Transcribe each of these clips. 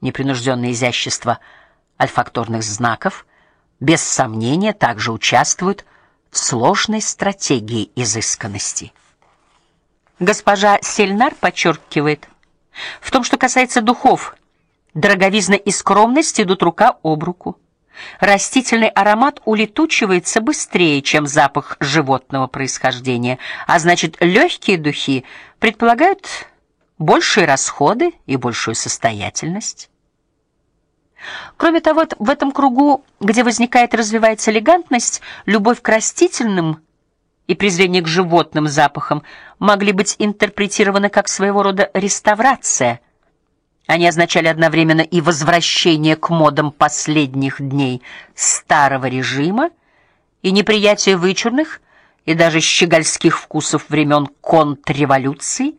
Непринужденное изящество альфакторных знаков без сомнения также участвует в сложной стратегии изысканности. Госпожа Сельнар подчеркивает, в том, что касается духов, дороговизна и скромность идут рука об руку. Растительный аромат улетучивается быстрее, чем запах животного происхождения, а значит, легкие духи предполагают большие расходы и большую состоятельность. Кроме того, в этом кругу, где возникает и развивается элегантность, любовь к растительным и презрение к животным запахам могли быть интерпретированы как своего рода реставрация. Они означали одновременно и возвращение к модам последних дней старого режима, и неприятие вычурных и даже щегольских вкусов времен контрреволюции,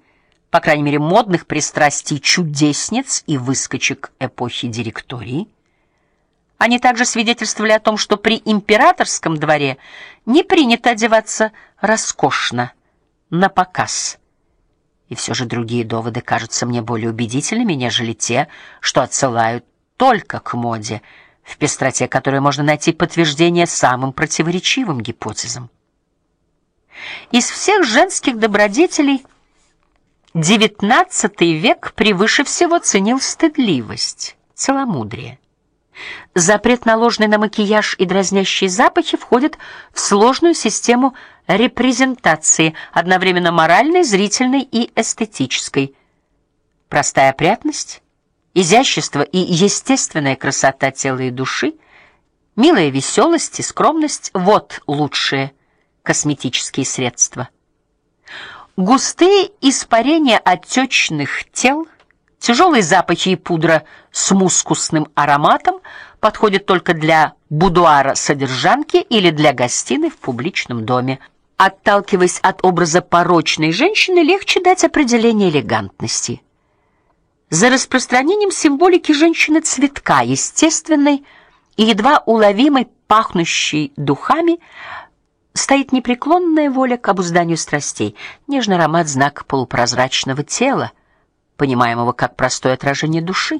по крайней мере, модных пристрастий чудесниц и выскочек эпохи директории. Они также свидетельствовали о том, что при императорском дворе не принято одеваться роскошно, на показ. И все же другие доводы кажутся мне более убедительными, нежели те, что отсылают только к моде, в пестроте которой можно найти подтверждение самым противоречивым гипотезам. Из всех женских добродетелей XIX век превыше всего ценил стыдливость, целомудрие. Запрет наложенный на макияж и дразнящие запахи входит в сложную систему репрезентации, одновременно моральной, зрительной и эстетической. Простая опрятность, изящество и естественная красота тела и души, милая веселость и скромность вот лучшие косметические средства. Густые испарения отечных тел – Тяжелые запахи и пудра с мускусным ароматом подходят только для будуара содержанки или для гостиной в публичном доме. Отталкиваясь от образа порочной женщины, легче дать определение элегантности. За распространением символики женщины цветка, естественной и едва уловимой, пахнущей духами, стоит непреклонная воля к обузданию страстей, нежный аромат знак полупрозрачного тела понимаемого как простое отражение души.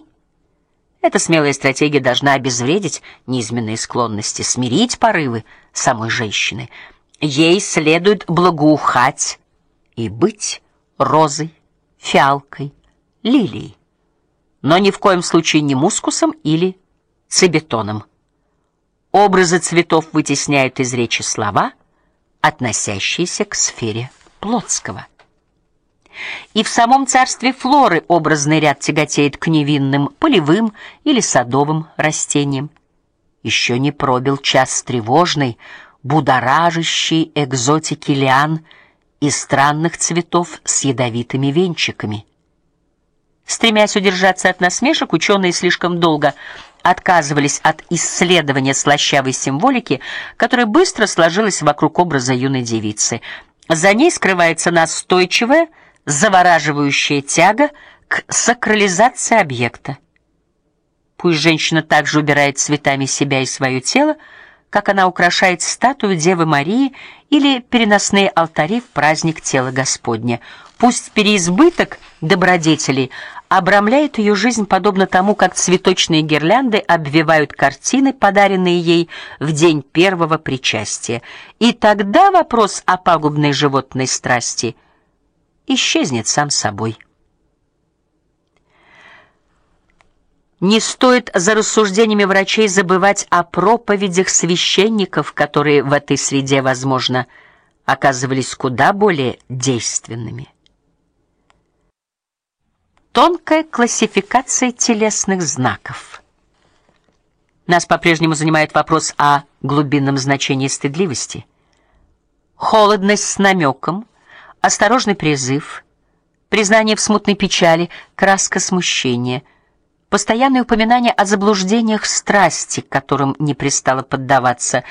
Эта смелая стратегия должна обезвредить низменные склонности, смирить порывы самой женщины. Ей следует благоухать и быть розой, фиалкой, лилией, но ни в коем случае не мускусом или цибетоном. Образы цветов вытесняют из речи слова, относящиеся к сфере плотского. И в самом царстве флоры образный ряд тяготеет к невинным полевым или садовым растениям. Еще не пробил час тревожный, будоражащий экзотики лиан и странных цветов с ядовитыми венчиками. Стремясь удержаться от насмешек, ученые слишком долго отказывались от исследования слащавой символики, которая быстро сложилась вокруг образа юной девицы. За ней скрывается настойчивая завораживающая тяга к сакрализации объекта. Пусть женщина также убирает цветами себя и свое тело, как она украшает статую Девы Марии или переносные алтари в праздник тела Господня. Пусть переизбыток добродетелей обрамляет ее жизнь подобно тому, как цветочные гирлянды обвивают картины, подаренные ей в день первого причастия. И тогда вопрос о пагубной животной страсти – исчезнет сам собой. Не стоит за рассуждениями врачей забывать о проповедях священников, которые в этой среде, возможно, оказывались куда более действенными. Тонкая классификация телесных знаков. Нас по-прежнему занимает вопрос о глубинном значении стыдливости. Холодность с намеком осторожный призыв, признание в смутной печали, краска смущения, постоянное упоминание о заблуждениях страсти, которым не пристало поддаваться.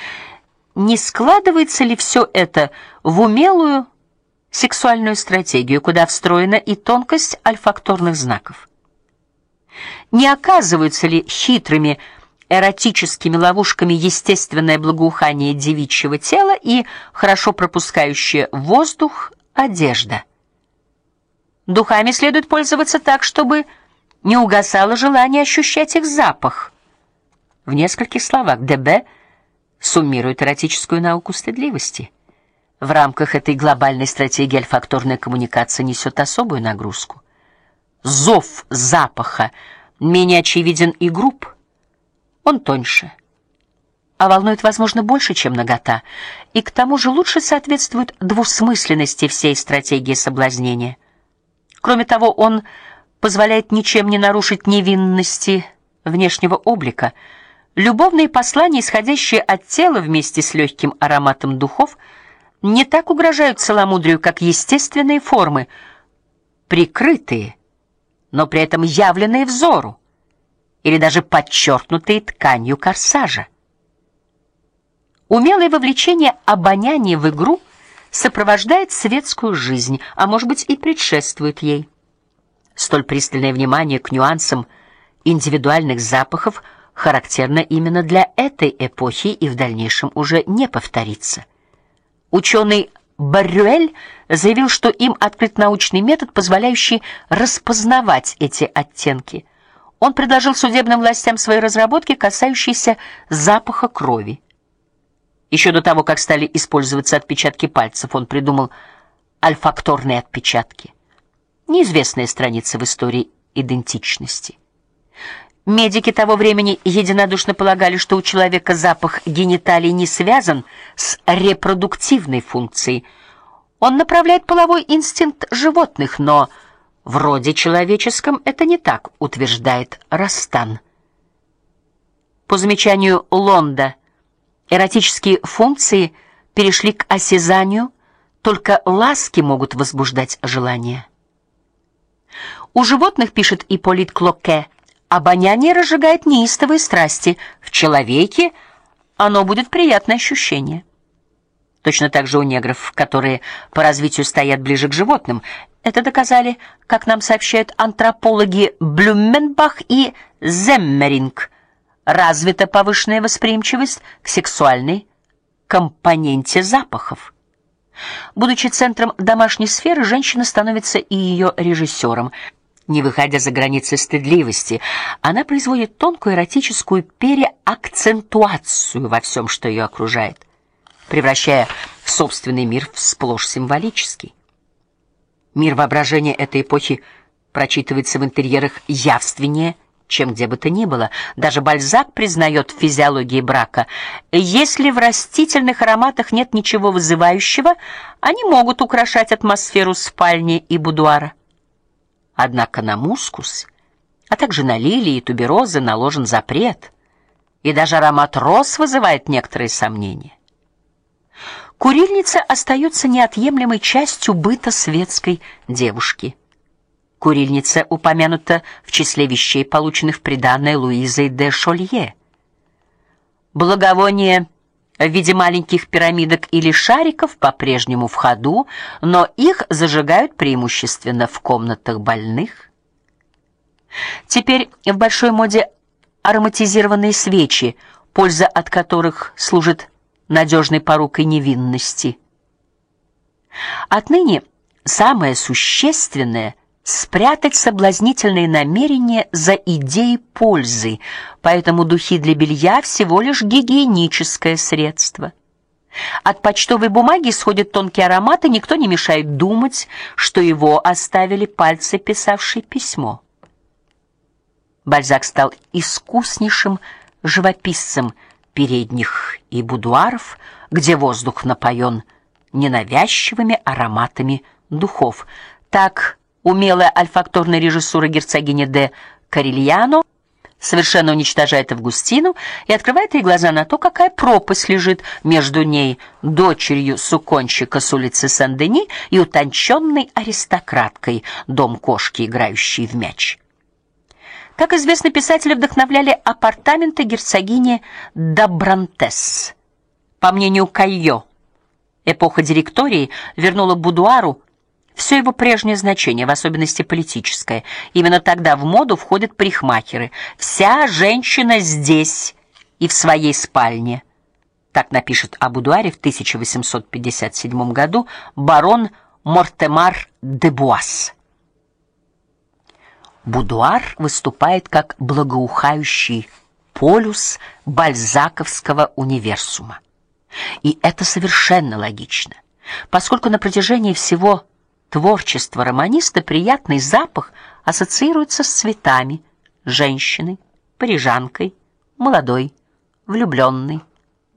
Не складывается ли все это в умелую сексуальную стратегию, куда встроена и тонкость альфакторных знаков? Не оказываются ли хитрыми эротическими ловушками естественное благоухание девичьего тела и хорошо пропускающее воздух одежда. Духами следует пользоваться так, чтобы не угасало желание ощущать их запах. В нескольких словах ДБ суммирует эротическую науку стыдливости. В рамках этой глобальной стратегии альфакторная коммуникация несет особую нагрузку. Зов запаха менее очевиден и груб, он тоньше, а волнует, возможно, больше, чем нагота, и к тому же лучше соответствует двусмысленности всей стратегии соблазнения. Кроме того, он позволяет ничем не нарушить невинности внешнего облика. Любовные послания, исходящие от тела вместе с легким ароматом духов, не так угрожают целомудрию, как естественные формы, прикрытые, но при этом явленные взору, или даже подчеркнутые тканью корсажа. Умелое вовлечение обоняния в игру сопровождает светскую жизнь, а может быть и предшествует ей. Столь пристальное внимание к нюансам индивидуальных запахов характерно именно для этой эпохи и в дальнейшем уже не повторится. Ученый Баррюэль заявил, что им открыт научный метод, позволяющий распознавать эти оттенки. Он предложил судебным властям свои разработки, касающиеся запаха крови. Еще до того, как стали использоваться отпечатки пальцев, он придумал альфакторные отпечатки. Неизвестная страница в истории идентичности. Медики того времени единодушно полагали, что у человека запах гениталий не связан с репродуктивной функцией. Он направляет половой инстинкт животных, но в роде человеческом это не так, утверждает Растан. По замечанию Лонда, эротические функции перешли к осязанию, только ласки могут возбуждать желание. У животных, пишет Ипполит Клоке, Обоняние разжигает неистовые страсти. В человеке оно будет приятное ощущение. Точно так же у негров, которые по развитию стоят ближе к животным. Это доказали, как нам сообщают антропологи Блюменбах и Земмеринг. Развита повышенная восприимчивость к сексуальной компоненте запахов. Будучи центром домашней сферы, женщина становится и ее режиссером – не выходя за границы стыдливости, она производит тонкую эротическую переакцентуацию во всем, что ее окружает, превращая собственный мир в сплошь символический. Мир воображения этой эпохи прочитывается в интерьерах явственнее, чем где бы то ни было. Даже Бальзак признает в физиологии брака: если в растительных ароматах нет ничего вызывающего, они могут украшать атмосферу спальни и будуара. Однако на мускус, а также на лилии и туберозы наложен запрет, и даже аромат роз вызывает некоторые сомнения. Курильница остается неотъемлемой частью быта светской девушки. Курильница упомянута в числе вещей, полученных в приданое Луизой де Шолье. Благовоние в виде маленьких пирамидок или шариков по-прежнему в ходу, но их зажигают преимущественно в комнатах больных. Теперь в большой моде ароматизированные свечи, польза от которых служит надежной порукой невинности. Отныне самое существенное спрятать соблазнительные намерения за идеей пользы, поэтому духи для белья всего лишь гигиеническое средство. От почтовой бумаги исходит тонкий аромат, и никто не мешает думать, что его оставили пальцы, писавшие письмо. Бальзак стал искуснейшим живописцем передних и будуаров, где воздух напоен ненавязчивыми ароматами духов. Так Умелая альфакторная режиссура герцогини де Карильяно совершенно уничтожает Августину и открывает ей глаза на то, какая пропасть лежит между ней, дочерью суконщика с улицы Сен-Дени, и утонченной аристократкой, дом кошки, играющей в мяч. Как известно, писатели вдохновляли апартаменты герцогини Дабрантес. По мнению Кайо, эпоха директории вернула будуару все его прежнее значение, в особенности политическое. Именно тогда в моду входят парикмахеры. Вся женщина здесь и в своей спальне. Так напишет о будуаре в 1857 году барон Мортемар де Буас. будуар выступает как благоухающий полюс бальзаковского универсума. И это совершенно логично, поскольку на протяжении всего творчества романиста приятный запах ассоциируется с цветами, женщиной, парижанкой, молодой, влюбленной,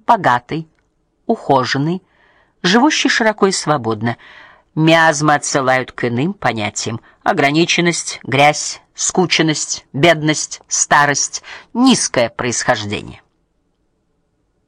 богатой, ухоженной, живущей широко и свободно. Миазмы отсылают к иным понятиям: ограниченность, грязь, скученность, бедность, старость, низкое происхождение.